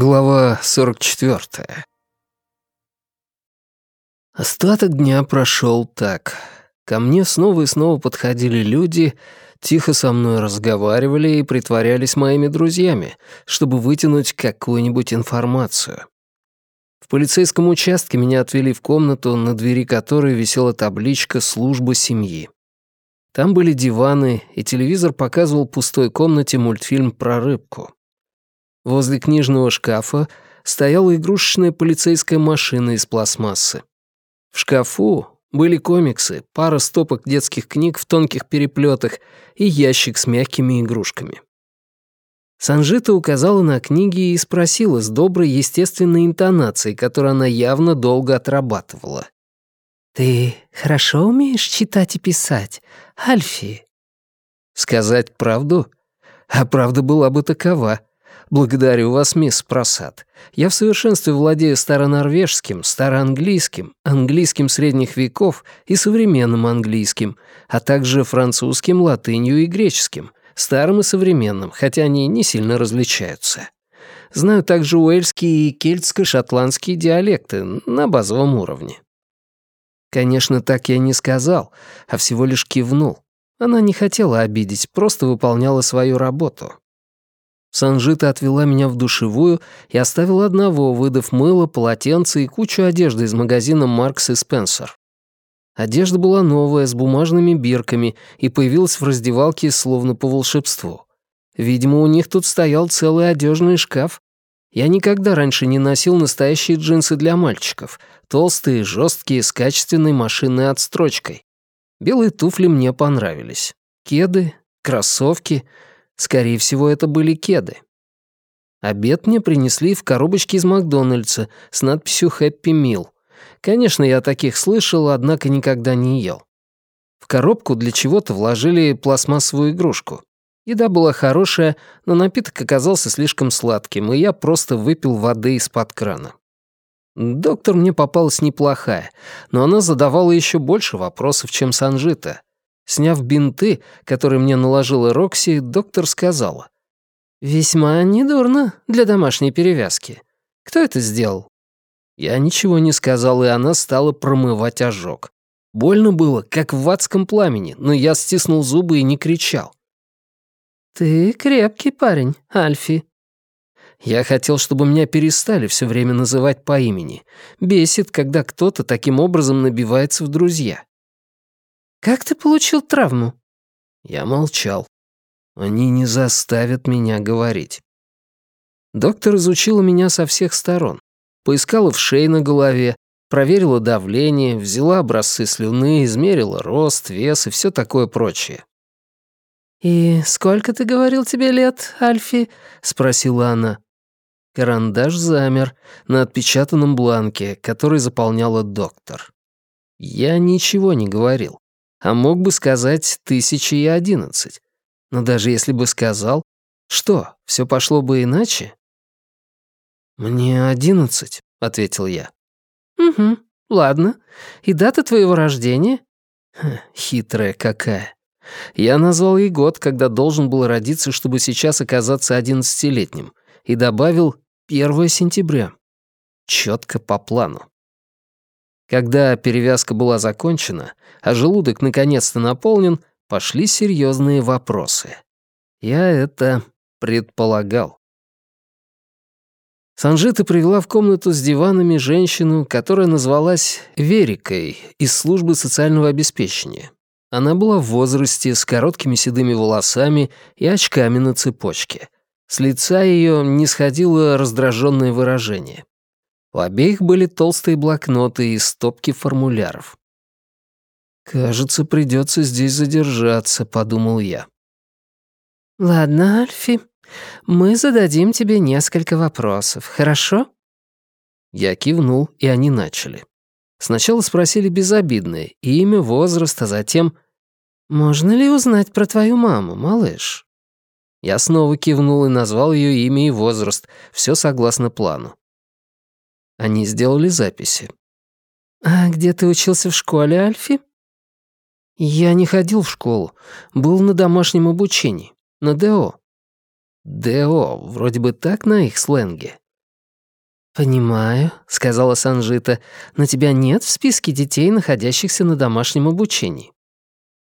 Глава 44. Остаток дня прошел так. Ко мне снова и снова подходили люди, тихо со мной разговаривали и притворялись моими друзьями, чтобы вытянуть какую-нибудь информацию. В полицейском участке меня отвели в комнату, на двери которой висела табличка «Служба семьи». Там были диваны, и телевизор показывал в пустой комнате мультфильм про рыбку. Возле книжного шкафа стояла игрушечная полицейская машина из пластмассы. В шкафу были комиксы, пара стопок детских книг в тонких переплетах и ящик с мягкими игрушками. Санжита указала на книги и спросила с доброй естественной интонацией, которую она явно долго отрабатывала. «Ты хорошо умеешь читать и писать, Альфи?» Сказать правду? А правда была бы такова. «Благодарю вас, мисс Просад. Я в совершенстве владею старонорвежским, староанглийским, английским средних веков и современным английским, а также французским, латынью и греческим, старым и современным, хотя они не сильно различаются. Знаю также уэльские и кельтско-шотландские диалекты на базовом уровне». Конечно, так я не сказал, а всего лишь кивнул. Она не хотела обидеть, просто выполняла свою работу. Санжита отвела меня в душевую и оставила одного, выдав мыло, полотенце и кучу одежды из магазина «Маркс и Спенсер». Одежда была новая, с бумажными бирками, и появилась в раздевалке словно по волшебству. Видимо, у них тут стоял целый одежный шкаф. Я никогда раньше не носил настоящие джинсы для мальчиков, толстые, жесткие, с качественной машинной отстрочкой. Белые туфли мне понравились. Кеды, кроссовки — Скорее всего, это были кеды. Обед мне принесли в коробочке из Макдональдса с надписью «Хэппи Мил». Конечно, я таких слышал, однако никогда не ел. В коробку для чего-то вложили пластмассовую игрушку. Еда была хорошая, но напиток оказался слишком сладким, и я просто выпил воды из-под крана. Доктор мне попалась неплохая, но она задавала еще больше вопросов, чем Санжита. Сняв бинты, которые мне наложила Рокси, доктор сказала. «Весьма недурно для домашней перевязки. Кто это сделал?» Я ничего не сказал, и она стала промывать ожог. Больно было, как в адском пламени, но я стиснул зубы и не кричал. «Ты крепкий парень, Альфи». Я хотел, чтобы меня перестали все время называть по имени. Бесит, когда кто-то таким образом набивается в друзья. Как ты получил травму?» Я молчал. Они не заставят меня говорить. Доктор изучила меня со всех сторон. Поискала в шее на голове, проверила давление, взяла образцы слюны, измерила рост, вес и все такое прочее. «И сколько, ты говорил, тебе лет, Альфи?» — спросила она. Карандаш замер на отпечатанном бланке, который заполняла доктор. Я ничего не говорил а мог бы сказать тысячи и одиннадцать. Но даже если бы сказал, что, все пошло бы иначе? «Мне одиннадцать», — ответил я. «Угу, ладно. И дата твоего рождения?» Хитрая какая. Я назвал ей год, когда должен был родиться, чтобы сейчас оказаться одиннадцатилетним, и добавил 1 сентября. Четко по плану. Когда перевязка была закончена, а желудок наконец-то наполнен, пошли серьезные вопросы. Я это предполагал. Санжита привела в комнату с диванами женщину, которая назвалась Верикой из службы социального обеспечения. Она была в возрасте, с короткими седыми волосами и очками на цепочке. С лица ее не сходило раздраженное выражение. У обеих были толстые блокноты и стопки формуляров. «Кажется, придется здесь задержаться», — подумал я. «Ладно, Альфи, мы зададим тебе несколько вопросов, хорошо?» Я кивнул, и они начали. Сначала спросили безобидное имя, возраст, а затем «Можно ли узнать про твою маму, малыш?» Я снова кивнул и назвал ее имя и возраст, все согласно плану. Они сделали записи. «А где ты учился в школе, Альфи?» «Я не ходил в школу. Был на домашнем обучении. На ДО». «ДО, вроде бы так на их сленге». «Понимаю», — сказала Санжита, «но тебя нет в списке детей, находящихся на домашнем обучении».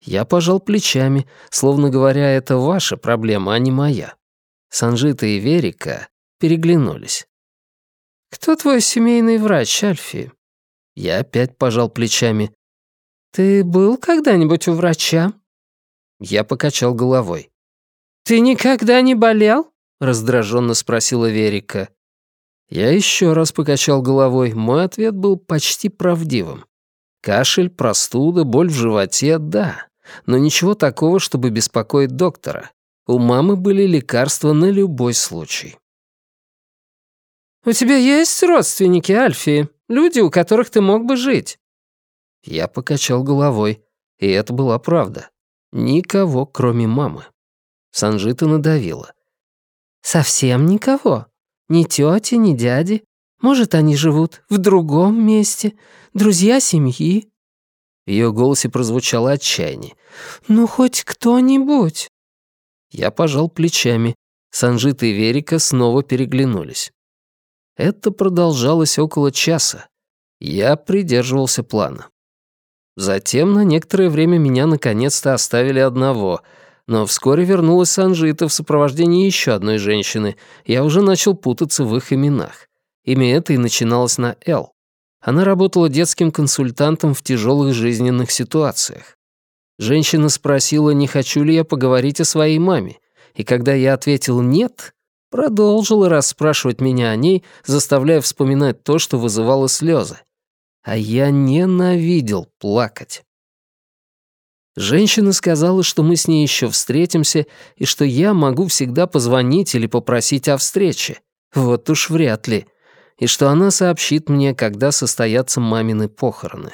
Я пожал плечами, словно говоря, это ваша проблема, а не моя. Санжита и Верика переглянулись. «Кто твой семейный врач, Альфи?» Я опять пожал плечами. «Ты был когда-нибудь у врача?» Я покачал головой. «Ты никогда не болел?» — раздраженно спросила Верика. Я еще раз покачал головой. Мой ответ был почти правдивым. Кашель, простуда, боль в животе — да. Но ничего такого, чтобы беспокоить доктора. У мамы были лекарства на любой случай. «У тебя есть родственники, Альфи? Люди, у которых ты мог бы жить?» Я покачал головой, и это была правда. Никого, кроме мамы. Санжита надавила. «Совсем никого?» Ни тети, ни дяди. Может, они живут в другом месте, друзья семьи». В ее голосе прозвучало отчаяние. «Ну, хоть кто-нибудь». Я пожал плечами. Санжит и Верика снова переглянулись. Это продолжалось около часа. Я придерживался плана. Затем на некоторое время меня наконец-то оставили одного — но вскоре вернулась Санжита в сопровождении еще одной женщины. Я уже начал путаться в их именах. Имя это и начиналось на «Л». Она работала детским консультантом в тяжелых жизненных ситуациях. Женщина спросила, не хочу ли я поговорить о своей маме, и когда я ответил «нет», продолжила расспрашивать меня о ней, заставляя вспоминать то, что вызывало слезы. А я ненавидел плакать. Женщина сказала, что мы с ней еще встретимся и что я могу всегда позвонить или попросить о встрече. Вот уж вряд ли. И что она сообщит мне, когда состоятся мамины похороны.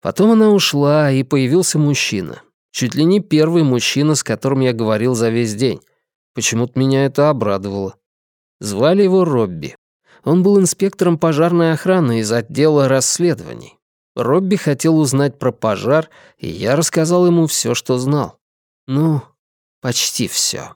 Потом она ушла, и появился мужчина. Чуть ли не первый мужчина, с которым я говорил за весь день. Почему-то меня это обрадовало. Звали его Робби. Он был инспектором пожарной охраны из отдела расследований. Робби хотел узнать про пожар, и я рассказал ему все, что знал. Ну, почти все.